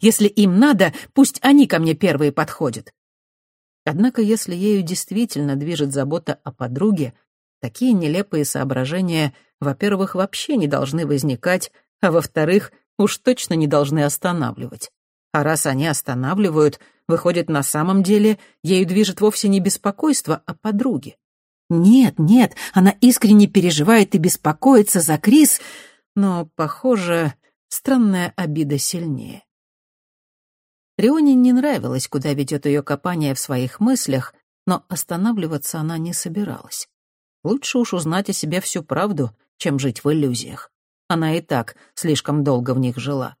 Если им надо, пусть они ко мне первые подходят. Однако, если ею действительно движет забота о подруге, такие нелепые соображения, во-первых, вообще не должны возникать, а во-вторых, уж точно не должны останавливать. А раз они останавливают, выходит, на самом деле ею движет вовсе не беспокойство о подруге. Нет, нет, она искренне переживает и беспокоится за Крис, но, похоже, странная обида сильнее. Рионе не нравилось, куда ведет ее копание в своих мыслях, но останавливаться она не собиралась. Лучше уж узнать о себе всю правду, чем жить в иллюзиях. Она и так слишком долго в них жила.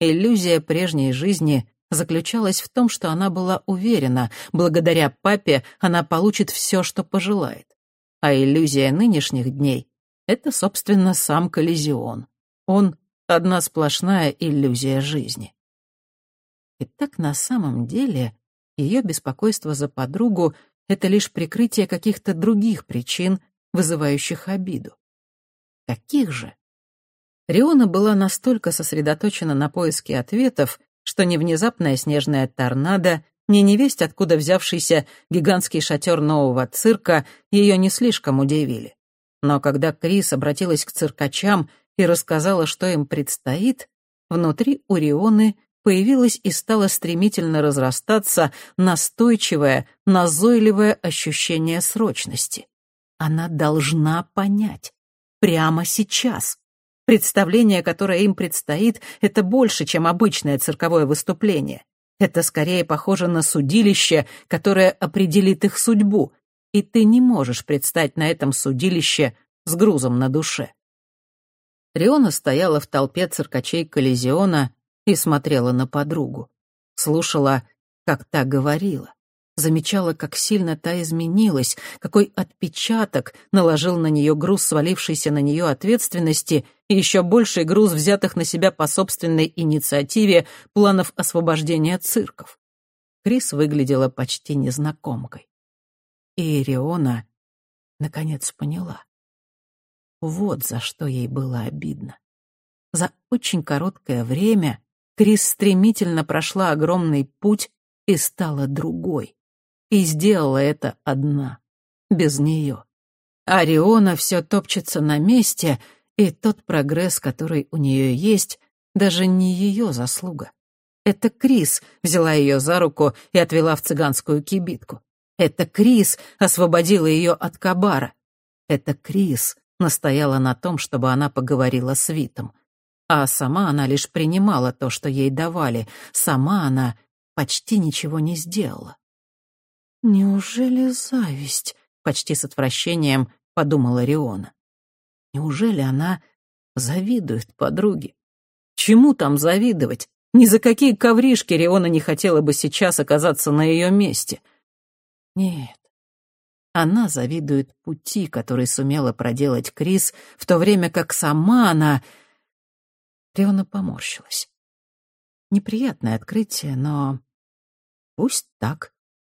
Иллюзия прежней жизни заключалась в том, что она была уверена, благодаря папе она получит все, что пожелает. А иллюзия нынешних дней — это, собственно, сам коллизион. Он — одна сплошная иллюзия жизни. И так на самом деле ее беспокойство за подругу — это лишь прикрытие каких-то других причин, вызывающих обиду. Каких же? Риона была настолько сосредоточена на поиске ответов, что ни внезапная снежная торнадо, ни невесть, откуда взявшийся гигантский шатер нового цирка, ее не слишком удивили. Но когда Крис обратилась к циркачам и рассказала, что им предстоит, внутри у Рионы появилось и стало стремительно разрастаться настойчивое, назойливое ощущение срочности. Она должна понять. Прямо сейчас. Представление, которое им предстоит, это больше, чем обычное цирковое выступление. Это скорее похоже на судилище, которое определит их судьбу, и ты не можешь предстать на этом судилище с грузом на душе. Риона стояла в толпе циркачей Коллизиона и смотрела на подругу. Слушала, как та говорила замечала, как сильно та изменилась, какой отпечаток наложил на нее груз свалившейся на нее ответственности и еще больший груз взятых на себя по собственной инициативе планов освобождения цирков. Крис выглядела почти незнакомкой. И Ириона наконец поняла. Вот за что ей было обидно. За очень короткое время Крис стремительно прошла огромный путь и стала другой. И сделала это одна, без нее. Ариона все топчется на месте, и тот прогресс, который у нее есть, даже не ее заслуга. Это Крис взяла ее за руку и отвела в цыганскую кибитку. Это Крис освободила ее от Кабара. Это Крис настояла на том, чтобы она поговорила с Витом. А сама она лишь принимала то, что ей давали. Сама она почти ничего не сделала. «Неужели зависть?» — почти с отвращением подумала Риона. «Неужели она завидует подруге? Чему там завидовать? Ни за какие ковришки Риона не хотела бы сейчас оказаться на ее месте. Нет, она завидует пути, который сумела проделать Крис, в то время как сама она... Риона поморщилась. Неприятное открытие, но... Пусть так.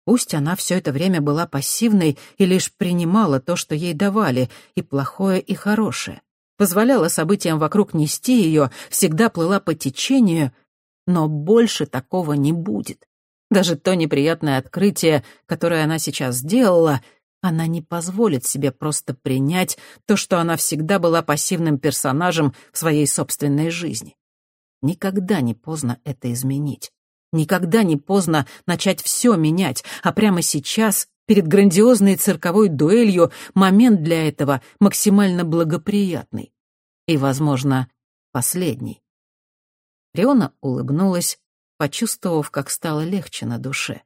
Пусть она все это время была пассивной и лишь принимала то, что ей давали, и плохое, и хорошее. Позволяла событиям вокруг нести ее, всегда плыла по течению, но больше такого не будет. Даже то неприятное открытие, которое она сейчас сделала, она не позволит себе просто принять то, что она всегда была пассивным персонажем в своей собственной жизни. Никогда не поздно это изменить. Никогда не поздно начать все менять, а прямо сейчас, перед грандиозной цирковой дуэлью, момент для этого максимально благоприятный. И, возможно, последний. Риона улыбнулась, почувствовав, как стало легче на душе.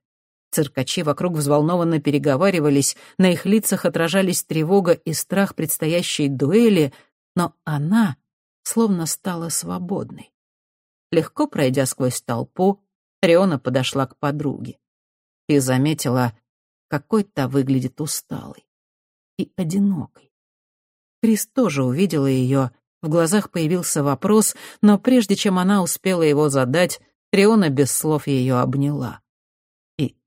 Циркачи вокруг взволнованно переговаривались, на их лицах отражались тревога и страх предстоящей дуэли, но она словно стала свободной. Легко пройдя сквозь толпу, Риона подошла к подруге и заметила, какой та выглядит усталой и одинокой. Крис тоже увидела ее, в глазах появился вопрос, но прежде чем она успела его задать, Риона без слов ее обняла.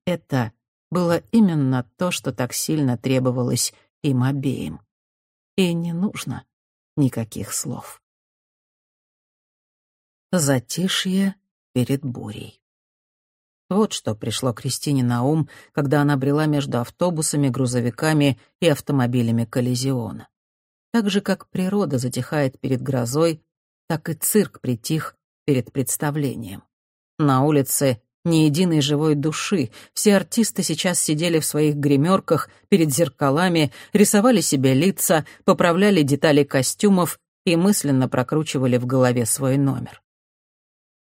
Это было именно то, что так сильно требовалось им обеим. И не нужно никаких слов. Затишье перед бурей. Вот что пришло Кристине на ум, когда она брела между автобусами, грузовиками и автомобилями коллизиона. Так же, как природа затихает перед грозой, так и цирк притих перед представлением. На улице ни единой живой души. Все артисты сейчас сидели в своих гримерках перед зеркалами, рисовали себе лица, поправляли детали костюмов и мысленно прокручивали в голове свой номер.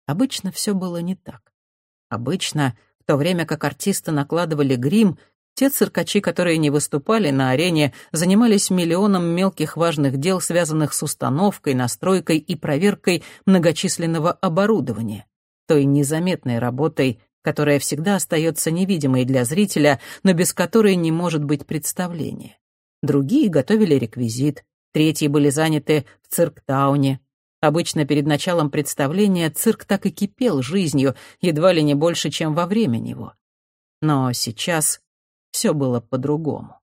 Обычно все было не так. Обычно, в то время как артисты накладывали грим, те циркачи, которые не выступали на арене, занимались миллионом мелких важных дел, связанных с установкой, настройкой и проверкой многочисленного оборудования, той незаметной работой, которая всегда остается невидимой для зрителя, но без которой не может быть представления. Другие готовили реквизит, третьи были заняты в цирктауне, Обычно перед началом представления цирк так и кипел жизнью, едва ли не больше, чем во время него. Но сейчас все было по-другому.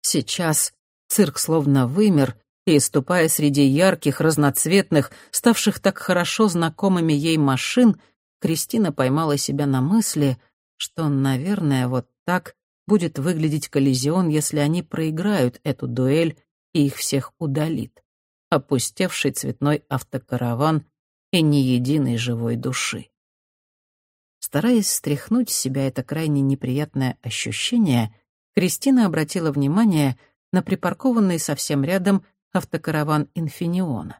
Сейчас цирк словно вымер, и, ступая среди ярких, разноцветных, ставших так хорошо знакомыми ей машин, Кристина поймала себя на мысли, что, наверное, вот так будет выглядеть коллизион, если они проиграют эту дуэль и их всех удалит опустевший цветной автокараван и ни единой живой души. Стараясь стряхнуть с себя это крайне неприятное ощущение, Кристина обратила внимание на припаркованный совсем рядом автокараван «Инфиниона».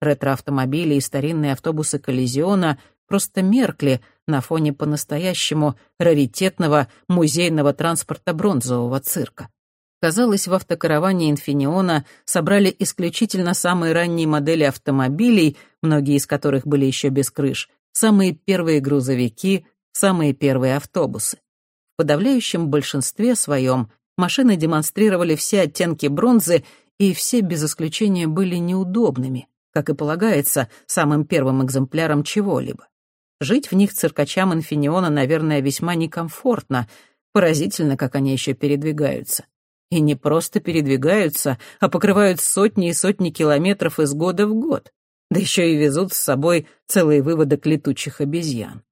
Ретроавтомобили и старинные автобусы «Коллизиона» просто меркли на фоне по-настоящему раритетного музейного транспорта бронзового цирка. Казалось, в автокараване «Инфиниона» собрали исключительно самые ранние модели автомобилей, многие из которых были еще без крыш, самые первые грузовики, самые первые автобусы. В подавляющем большинстве своем машины демонстрировали все оттенки бронзы, и все без исключения были неудобными, как и полагается, самым первым экземпляром чего-либо. Жить в них циркачам «Инфиниона», наверное, весьма некомфортно. Поразительно, как они еще передвигаются. И не просто передвигаются, а покрывают сотни и сотни километров из года в год. Да еще и везут с собой целый выводок летучих обезьян.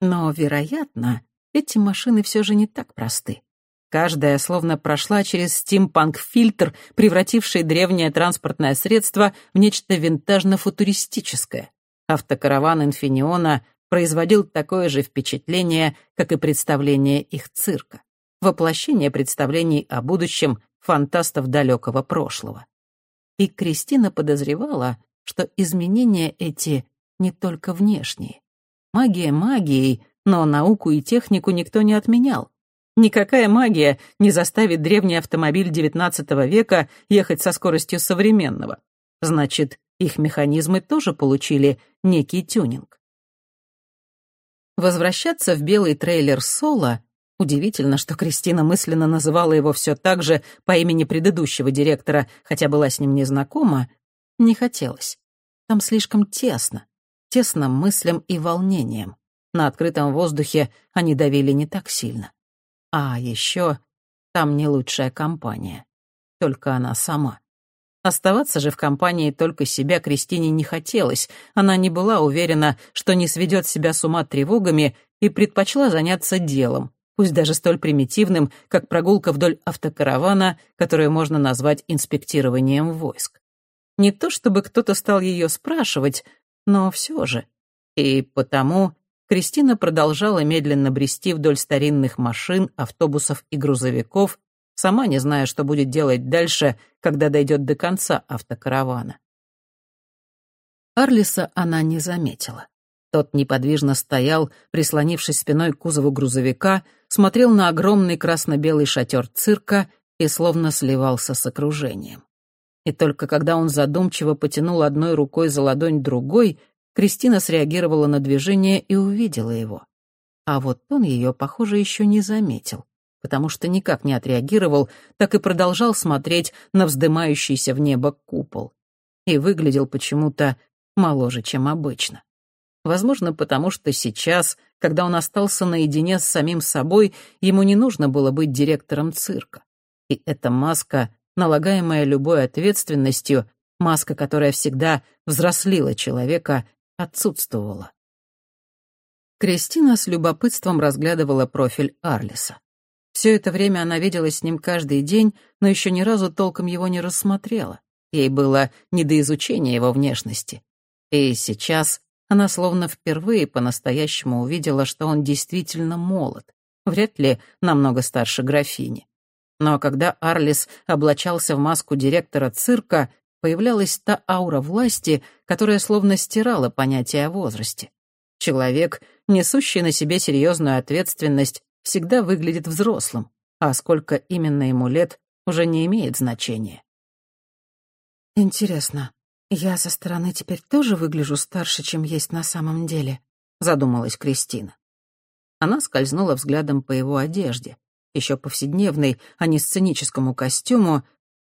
Но, вероятно, эти машины все же не так просты. Каждая словно прошла через стимпанк-фильтр, превративший древнее транспортное средство в нечто винтажно-футуристическое. Автокараван «Инфиниона» производил такое же впечатление, как и представление их цирка воплощение представлений о будущем фантастов далекого прошлого. И Кристина подозревала, что изменения эти не только внешние. Магия магией, но науку и технику никто не отменял. Никакая магия не заставит древний автомобиль XIX века ехать со скоростью современного. Значит, их механизмы тоже получили некий тюнинг. Возвращаться в белый трейлер Соло Удивительно, что Кристина мысленно называла его все так же по имени предыдущего директора, хотя была с ним не знакома, не хотелось. Там слишком тесно. Тесно мыслям и волнением. На открытом воздухе они давили не так сильно. А еще там не лучшая компания. Только она сама. Оставаться же в компании только себя Кристине не хотелось. Она не была уверена, что не сведет себя с ума тревогами и предпочла заняться делом, пусть даже столь примитивным, как прогулка вдоль автокаравана, которую можно назвать инспектированием войск. Не то чтобы кто-то стал ее спрашивать, но все же. И потому Кристина продолжала медленно брести вдоль старинных машин, автобусов и грузовиков, сама не зная, что будет делать дальше, когда дойдет до конца автокаравана. Арлиса она не заметила. Тот неподвижно стоял, прислонившись спиной к кузову грузовика, смотрел на огромный красно-белый шатер цирка и словно сливался с окружением. И только когда он задумчиво потянул одной рукой за ладонь другой, Кристина среагировала на движение и увидела его. А вот он ее, похоже, еще не заметил, потому что никак не отреагировал, так и продолжал смотреть на вздымающийся в небо купол. И выглядел почему-то моложе, чем обычно. Возможно, потому что сейчас, когда он остался наедине с самим собой, ему не нужно было быть директором цирка. И эта маска, налагаемая любой ответственностью, маска, которая всегда взрослила человека, отсутствовала. Кристина с любопытством разглядывала профиль Арлиса. Все это время она виделась с ним каждый день, но еще ни разу толком его не рассмотрела. Ей было не до изучения его внешности. И сейчас она словно впервые по-настоящему увидела, что он действительно молод, вряд ли намного старше графини. Но когда Арлис облачался в маску директора цирка, появлялась та аура власти, которая словно стирала понятие о возрасте. Человек, несущий на себе серьезную ответственность, всегда выглядит взрослым, а сколько именно ему лет, уже не имеет значения. «Интересно, я со стороны теперь тоже выгляжу старше, чем есть на самом деле?» — задумалась Кристина. Она скользнула взглядом по его одежде, еще повседневной, а не сценическому костюму,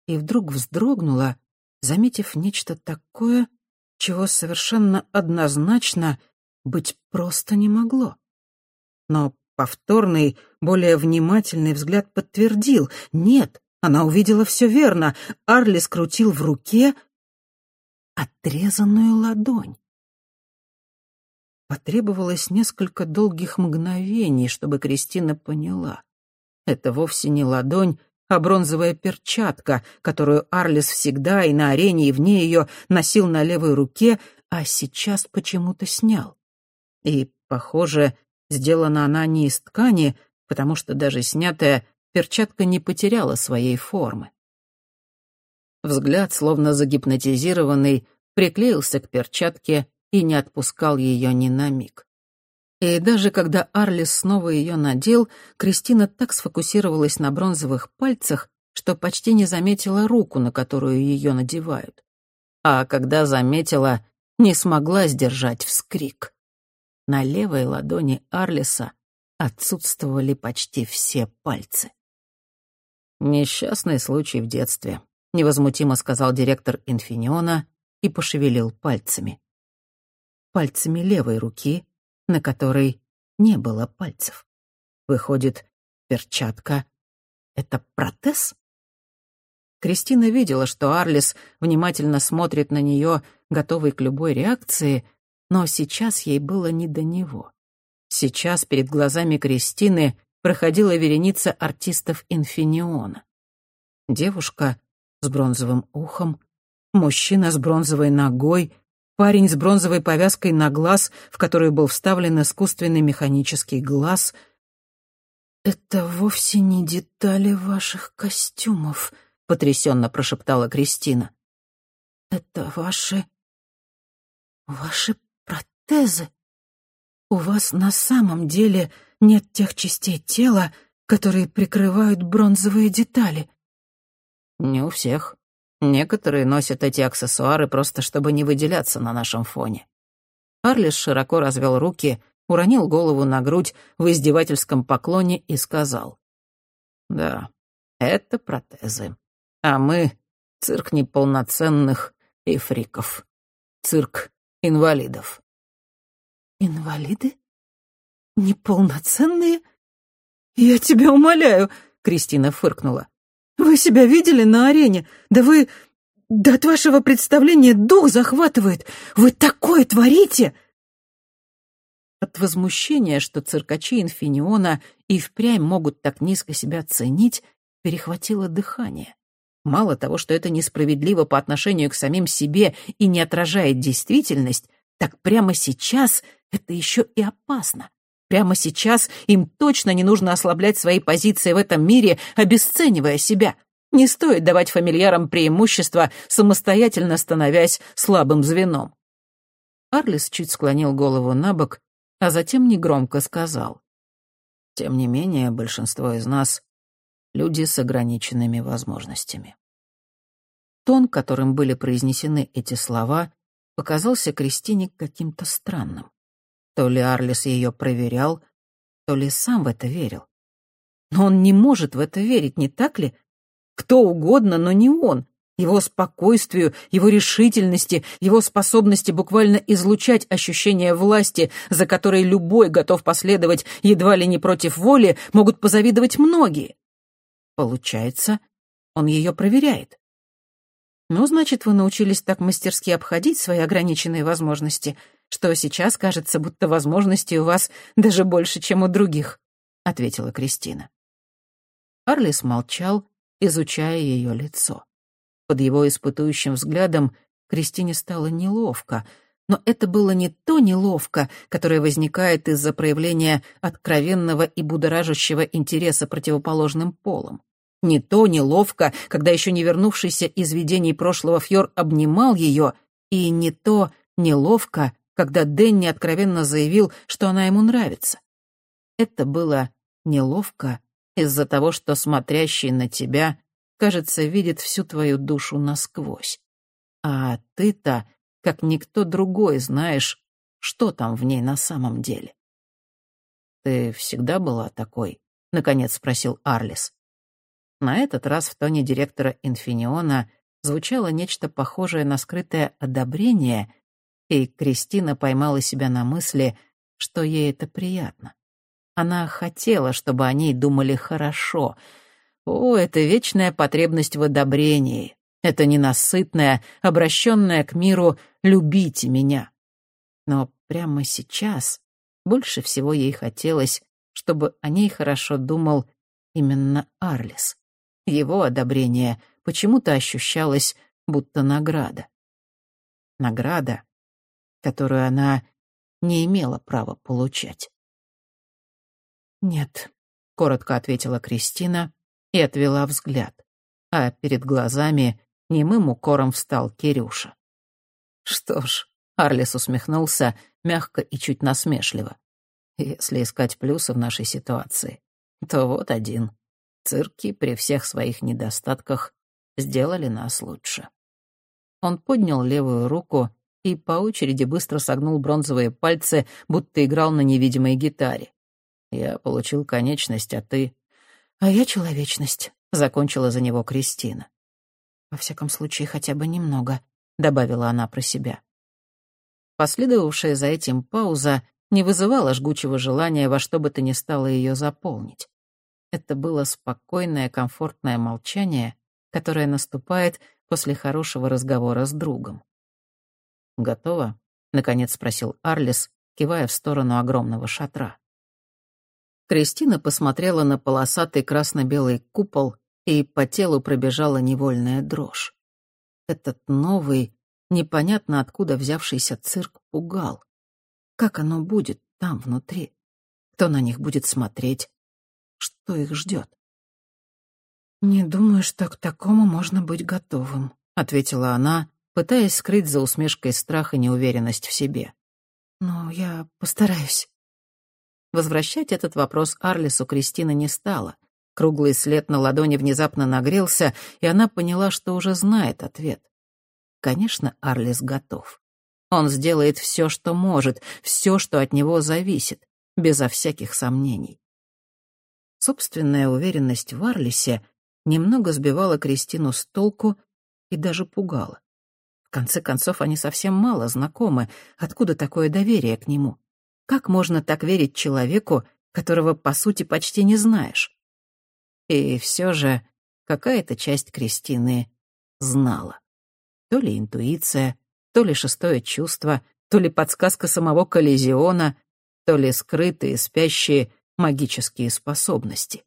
и вдруг вздрогнула, заметив нечто такое, чего совершенно однозначно быть просто не могло. Но повторный, более внимательный взгляд подтвердил — нет, она увидела все верно. Арли скрутил в руке отрезанную ладонь. Потребовалось несколько долгих мгновений, чтобы Кристина поняла. Это вовсе не ладонь, а бронзовая перчатка, которую Арлис всегда и на арене, и вне ее носил на левой руке, а сейчас почему-то снял. И, похоже, сделана она не из ткани, потому что даже снятая, перчатка не потеряла своей формы. Взгляд, словно загипнотизированный, приклеился к перчатке и не отпускал ее ни на миг. И даже когда Арлис снова ее надел, Кристина так сфокусировалась на бронзовых пальцах, что почти не заметила руку, на которую ее надевают. А когда заметила, не смогла сдержать вскрик. На левой ладони Арлиса отсутствовали почти все пальцы. «Несчастный случай в детстве», — невозмутимо сказал директор Инфиниона и пошевелил пальцами. Пальцами левой руки, на которой не было пальцев. Выходит, перчатка — это протез? Кристина видела, что Арлис внимательно смотрит на нее, готовый к любой реакции, но сейчас ей было не до него. Сейчас перед глазами Кристины проходила вереница артистов Инфиниона. Девушка с бронзовым ухом, мужчина с бронзовой ногой, парень с бронзовой повязкой на глаз, в которую был вставлен искусственный механический глаз. «Это вовсе не детали ваших костюмов», — потрясенно прошептала Кристина. «Это ваши... ваши протезы. У вас на самом деле нет тех частей тела, которые прикрывают бронзовые детали». «Не у всех. Некоторые носят эти аксессуары просто чтобы не выделяться на нашем фоне». Арлис широко развел руки, уронил голову на грудь в издевательском поклоне и сказал. «Да, это протезы. А мы — цирк неполноценных и фриков. Цирк инвалидов». «Инвалиды? Неполноценные? Я тебя умоляю!» — Кристина фыркнула. «Вы себя видели на арене? Да вы... Да от вашего представления дух захватывает! Вы такое творите!» От возмущения, что циркачи Инфиниона и впрямь могут так низко себя ценить, перехватило дыхание. Мало того, что это несправедливо по отношению к самим себе и не отражает действительность, так прямо сейчас это еще и опасно. Прямо сейчас им точно не нужно ослаблять свои позиции в этом мире, обесценивая себя. Не стоит давать фамильярам преимущество, самостоятельно становясь слабым звеном. Арлис чуть склонил голову на бок, а затем негромко сказал. «Тем не менее, большинство из нас — люди с ограниченными возможностями». Тон, которым были произнесены эти слова, показался Кристине каким-то странным. То ли Арлис ее проверял, то ли сам в это верил. Но он не может в это верить, не так ли? Кто угодно, но не он. Его спокойствию, его решительности, его способности буквально излучать ощущение власти, за которой любой готов последовать едва ли не против воли, могут позавидовать многие. Получается, он ее проверяет. Ну, значит, вы научились так мастерски обходить свои ограниченные возможности. Что сейчас кажется, будто возможностей у вас даже больше, чем у других», — ответила Кристина. Арлис молчал, изучая ее лицо. Под его испытующим взглядом Кристине стало неловко, но это было не то неловко, которое возникает из-за проявления откровенного и будоражащего интереса противоположным полом. Не то неловко, когда еще не вернувшийся из видений прошлого Фьор обнимал ее, и не то неловко, когда Дэнни откровенно заявил, что она ему нравится. Это было неловко из-за того, что смотрящий на тебя, кажется, видит всю твою душу насквозь. А ты-то, как никто другой, знаешь, что там в ней на самом деле. «Ты всегда была такой?» — наконец спросил Арлис. На этот раз в тоне директора Инфиниона звучало нечто похожее на скрытое одобрение, и Кристина поймала себя на мысли, что ей это приятно. Она хотела, чтобы о ней думали хорошо. О, это вечная потребность в одобрении. Это ненасытная, обращенная к миру «любите меня». Но прямо сейчас больше всего ей хотелось, чтобы о ней хорошо думал именно Арлис. Его одобрение почему-то ощущалось, будто награда. Награда, которую она не имела права получать. «Нет», — коротко ответила Кристина и отвела взгляд, а перед глазами немым укором встал Кирюша. «Что ж», — Арлис усмехнулся, мягко и чуть насмешливо, «если искать плюсы в нашей ситуации, то вот один цирки при всех своих недостатках сделали нас лучше. Он поднял левую руку и по очереди быстро согнул бронзовые пальцы, будто играл на невидимой гитаре. «Я получил конечность, а ты...» «А я человечность», — закончила за него Кристина. «Во всяком случае, хотя бы немного», — добавила она про себя. Последовавшая за этим пауза не вызывала жгучего желания во что бы то ни стало ее заполнить. Это было спокойное, комфортное молчание, которое наступает после хорошего разговора с другом. «Готово?» — наконец спросил Арлис, кивая в сторону огромного шатра. Кристина посмотрела на полосатый красно-белый купол, и по телу пробежала невольная дрожь. Этот новый, непонятно откуда взявшийся цирк пугал. Как оно будет там, внутри? Кто на них будет смотреть? Что их ждет? «Не думаю, что к такому можно быть готовым», — ответила она, пытаясь скрыть за усмешкой страх и неуверенность в себе. «Но я постараюсь». Возвращать этот вопрос Арлису Кристина не стала. Круглый след на ладони внезапно нагрелся, и она поняла, что уже знает ответ. Конечно, Арлис готов. Он сделает все, что может, все, что от него зависит, безо всяких сомнений. Собственная уверенность в Арлисе немного сбивала Кристину с толку и даже пугала. В конце концов, они совсем мало знакомы. Откуда такое доверие к нему? Как можно так верить человеку, которого, по сути, почти не знаешь? И все же какая-то часть Кристины знала. То ли интуиция, то ли шестое чувство, то ли подсказка самого Коллизиона, то ли скрытые, спящие магические способности.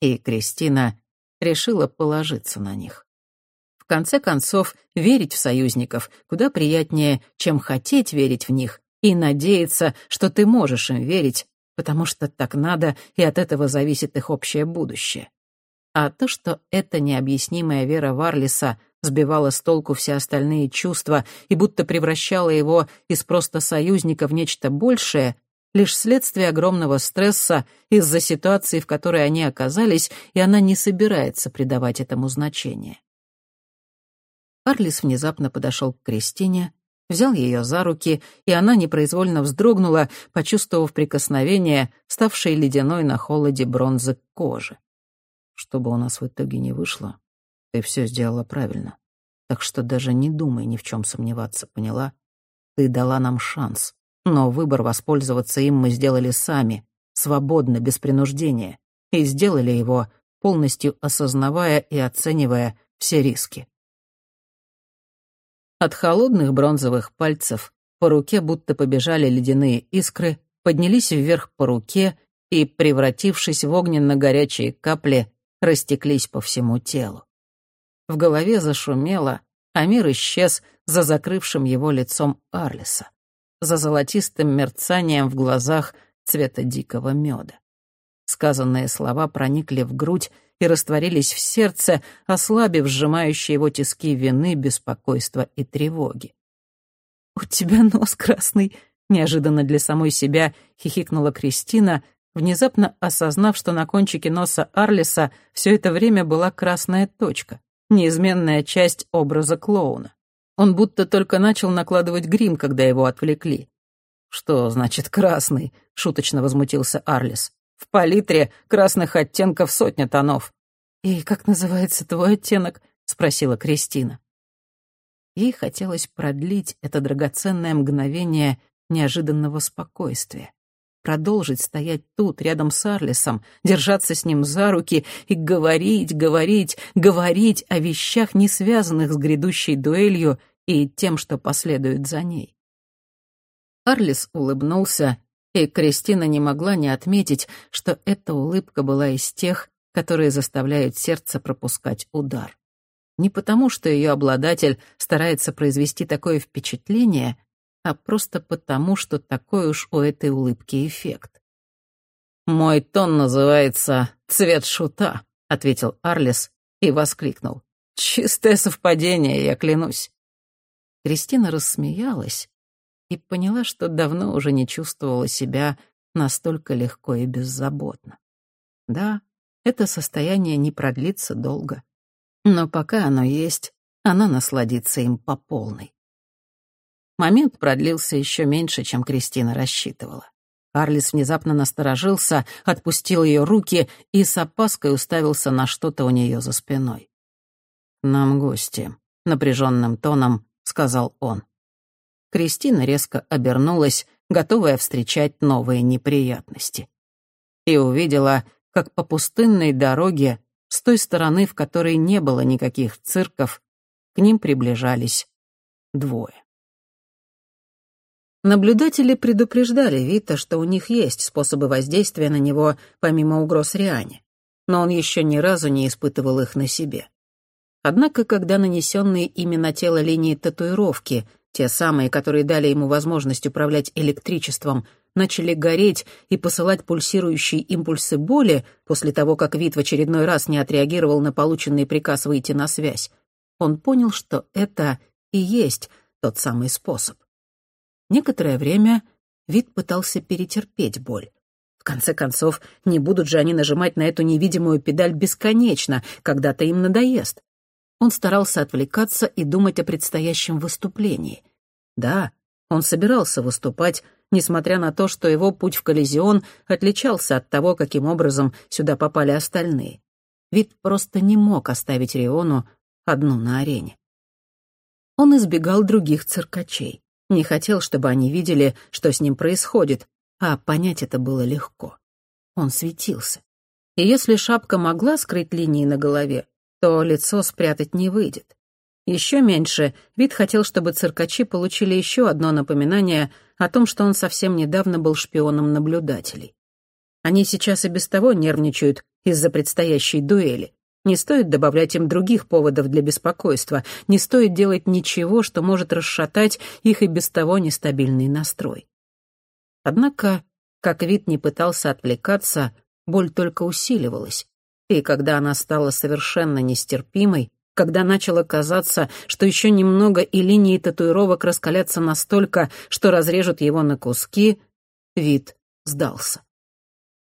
И Кристина решила положиться на них. Конце концов, верить в союзников куда приятнее, чем хотеть верить в них и надеяться, что ты можешь им верить, потому что так надо, и от этого зависит их общее будущее. А то, что эта необъяснимая вера Варлиса сбивала с толку все остальные чувства и будто превращала его из просто союзника в нечто большее, лишь следствие огромного стресса из-за ситуации, в которой они оказались, и она не собирается придавать этому значение. Арлис внезапно подошел к Кристине, взял ее за руки, и она непроизвольно вздрогнула, почувствовав прикосновение, ставшее ледяной на холоде бронзы к коже. Что бы у нас в итоге не вышло, ты все сделала правильно. Так что даже не думай ни в чем сомневаться, поняла? Ты дала нам шанс. Но выбор воспользоваться им мы сделали сами, свободно, без принуждения, и сделали его, полностью осознавая и оценивая все риски. От холодных бронзовых пальцев по руке будто побежали ледяные искры, поднялись вверх по руке и, превратившись в огненно-горячие капли, растеклись по всему телу. В голове зашумело, а мир исчез за закрывшим его лицом Арлиса, за золотистым мерцанием в глазах цвета дикого меда. Сказанные слова проникли в грудь и растворились в сердце, ослабив сжимающие его тиски вины, беспокойства и тревоги. «У тебя нос красный», — неожиданно для самой себя хихикнула Кристина, внезапно осознав, что на кончике носа Арлиса все это время была красная точка, неизменная часть образа клоуна. Он будто только начал накладывать грим, когда его отвлекли. «Что значит красный?» — шуточно возмутился Арлис. «В палитре красных оттенков сотня тонов». «И как называется твой оттенок?» — спросила Кристина. Ей хотелось продлить это драгоценное мгновение неожиданного спокойствия продолжить стоять тут, рядом с Арлисом, держаться с ним за руки и говорить, говорить, говорить о вещах, не связанных с грядущей дуэлью и тем, что последует за ней. Арлис улыбнулся, и Кристина не могла не отметить, что эта улыбка была из тех, которые заставляют сердце пропускать удар. Не потому, что ее обладатель старается произвести такое впечатление, а просто потому, что такой уж у этой улыбки эффект. «Мой тон называется «Цвет шута», — ответил Арлес и воскликнул. «Чистое совпадение, я клянусь». Кристина рассмеялась и поняла, что давно уже не чувствовала себя настолько легко и беззаботно. Да, это состояние не продлится долго, но пока оно есть, она насладится им по полной. Момент продлился еще меньше, чем Кристина рассчитывала. Арлис внезапно насторожился, отпустил ее руки и с опаской уставился на что-то у нее за спиной. «Нам гости», — напряженным тоном сказал он. Кристина резко обернулась, готовая встречать новые неприятности. И увидела, как по пустынной дороге, с той стороны, в которой не было никаких цирков, к ним приближались двое. Наблюдатели предупреждали Вита, что у них есть способы воздействия на него, помимо угроз Риане, но он еще ни разу не испытывал их на себе. Однако, когда нанесенные ими на тело линии татуировки, те самые, которые дали ему возможность управлять электричеством, начали гореть и посылать пульсирующие импульсы боли после того, как Вит в очередной раз не отреагировал на полученный приказ выйти на связь, он понял, что это и есть тот самый способ. Некоторое время Вид пытался перетерпеть боль. В конце концов, не будут же они нажимать на эту невидимую педаль бесконечно, когда-то им надоест. Он старался отвлекаться и думать о предстоящем выступлении. Да, он собирался выступать, несмотря на то, что его путь в коллизион отличался от того, каким образом сюда попали остальные. Вид просто не мог оставить Риону одну на арене. Он избегал других циркачей. Не хотел, чтобы они видели, что с ним происходит, а понять это было легко. Он светился. И если шапка могла скрыть линии на голове, то лицо спрятать не выйдет. Еще меньше вид хотел, чтобы циркачи получили еще одно напоминание о том, что он совсем недавно был шпионом наблюдателей. Они сейчас и без того нервничают из-за предстоящей дуэли. Не стоит добавлять им других поводов для беспокойства, не стоит делать ничего, что может расшатать их и без того нестабильный настрой. Однако, как вид не пытался отвлекаться, боль только усиливалась, и когда она стала совершенно нестерпимой, когда начало казаться, что еще немного и линии татуировок раскалятся настолько, что разрежут его на куски, вид сдался.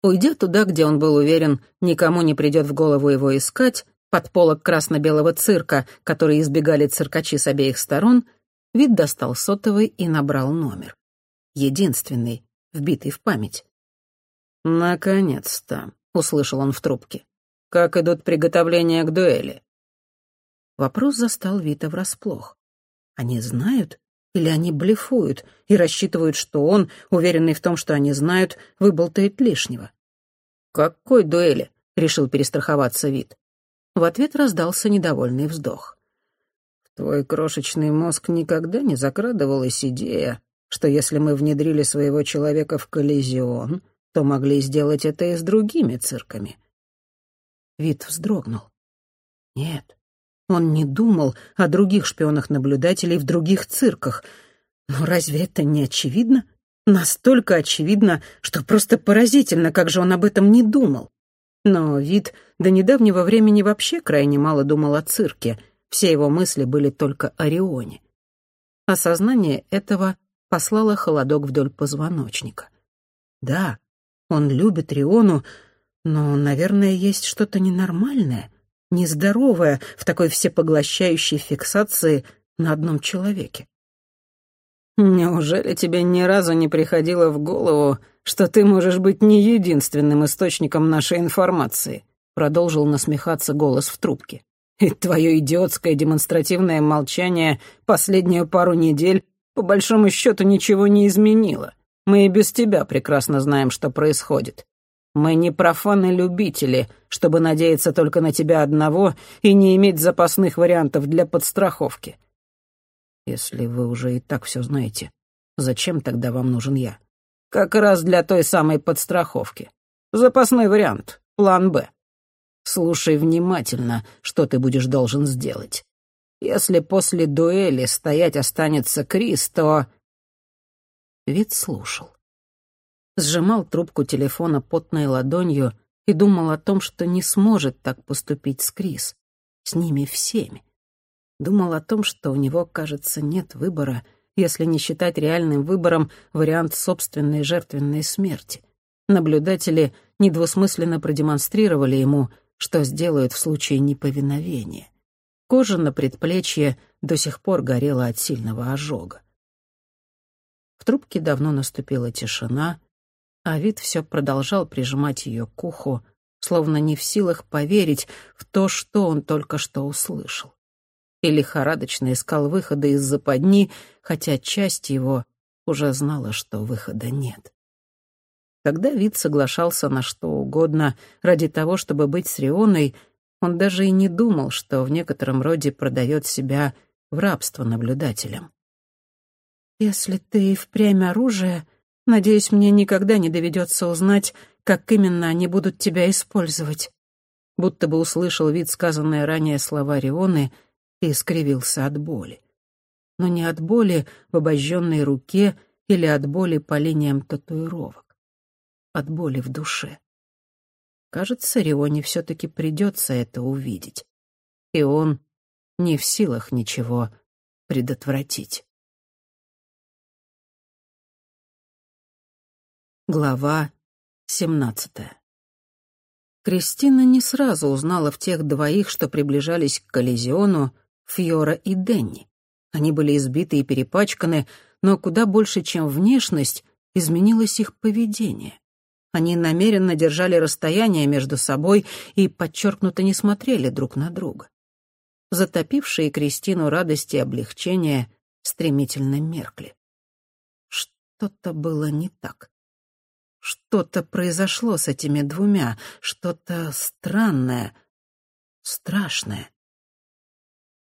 Уйдя туда, где он был уверен, никому не придет в голову его искать, под полок красно-белого цирка, который избегали циркачи с обеих сторон, вид достал сотовый и набрал номер. Единственный, вбитый в память. «Наконец-то», — услышал он в трубке. «Как идут приготовления к дуэли?» Вопрос застал Вита врасплох. Они знают или они блефуют и рассчитывают, что он, уверенный в том, что они знают, выболтает лишнего? «Какой дуэли?» — решил перестраховаться вид. В ответ раздался недовольный вздох. «В твой крошечный мозг никогда не закрадывалась идея, что если мы внедрили своего человека в коллизион, то могли сделать это и с другими цирками. Вид вздрогнул. Нет, он не думал о других шпионах-наблюдателей в других цирках. Но разве это не очевидно? Настолько очевидно, что просто поразительно, как же он об этом не думал. Но вид до недавнего времени вообще крайне мало думал о цирке. Все его мысли были только о Рионе. Осознание этого послало холодок вдоль позвоночника. Да, он любит Риону, но, наверное, есть что-то ненормальное, нездоровое в такой всепоглощающей фиксации на одном человеке. «Неужели тебе ни разу не приходило в голову, что ты можешь быть не единственным источником нашей информации?» Продолжил насмехаться голос в трубке. «И твое идиотское демонстративное молчание последнюю пару недель по большому счету ничего не изменило. Мы и без тебя прекрасно знаем, что происходит. Мы не профаны-любители, чтобы надеяться только на тебя одного и не иметь запасных вариантов для подстраховки. Если вы уже и так все знаете, зачем тогда вам нужен я? Как раз для той самой подстраховки. Запасной вариант, план «Б». Слушай внимательно, что ты будешь должен сделать. Если после дуэли стоять останется Крис, то...» Вид слушал. Сжимал трубку телефона потной ладонью и думал о том, что не сможет так поступить с Крис, с ними всеми. Думал о том, что у него, кажется, нет выбора, если не считать реальным выбором вариант собственной жертвенной смерти. Наблюдатели недвусмысленно продемонстрировали ему, что сделают в случае неповиновения. Кожа на предплечье до сих пор горела от сильного ожога. В трубке давно наступила тишина, а вид все продолжал прижимать ее к уху, словно не в силах поверить в то, что он только что услышал. И лихорадочно искал выхода из западни, хотя часть его уже знала, что выхода нет. Когда вид соглашался на что угодно ради того, чтобы быть с Рионой, он даже и не думал, что в некотором роде продает себя в рабство наблюдателям. «Если ты и впрямь оружие, надеюсь, мне никогда не доведется узнать, как именно они будут тебя использовать». Будто бы услышал вид сказанные ранее слова Рионы и скривился от боли. Но не от боли в обожженной руке или от боли по линиям татуировок. От боли в душе. Кажется, Рионе все-таки придется это увидеть. И он не в силах ничего предотвратить. Глава семнадцатая. Кристина не сразу узнала в тех двоих, что приближались к коллизиону, Фьора и Денни. Они были избиты и перепачканы, но куда больше, чем внешность, изменилось их поведение. Они намеренно держали расстояние между собой и подчеркнуто не смотрели друг на друга. Затопившие Кристину радости и облегчения стремительно меркли. Что-то было не так. Что-то произошло с этими двумя, что-то странное, страшное.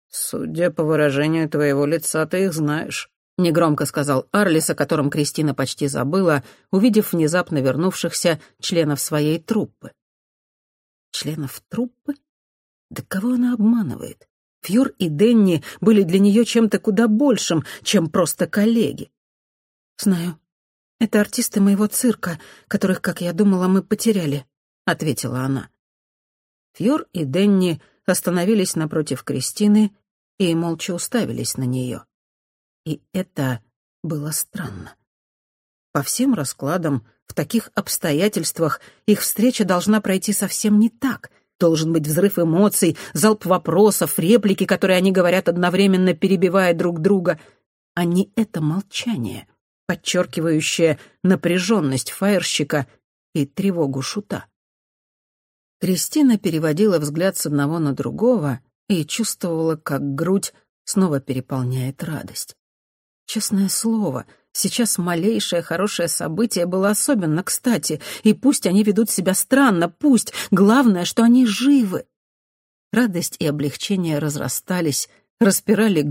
«Судя по выражению твоего лица, ты их знаешь», негромко сказал Арлис, о котором Кристина почти забыла, увидев внезапно вернувшихся членов своей труппы. Членов труппы? Да кого она обманывает? Фьюр и Денни были для нее чем-то куда большим, чем просто коллеги. «Знаю. Это артисты моего цирка, которых, как я думала, мы потеряли», — ответила она. Фьюр и Денни остановились напротив Кристины и молча уставились на нее. И это было странно. По всем раскладам, в таких обстоятельствах их встреча должна пройти совсем не так. Должен быть взрыв эмоций, залп вопросов, реплики, которые они говорят одновременно, перебивая друг друга. А не это молчание, подчеркивающее напряженность фаерщика и тревогу шута. Кристина переводила взгляд с одного на другого и чувствовала, как грудь снова переполняет радость. Честное слово, сейчас малейшее хорошее событие было особенно кстати, и пусть они ведут себя странно, пусть, главное, что они живы. Радость и облегчение разрастались, распирали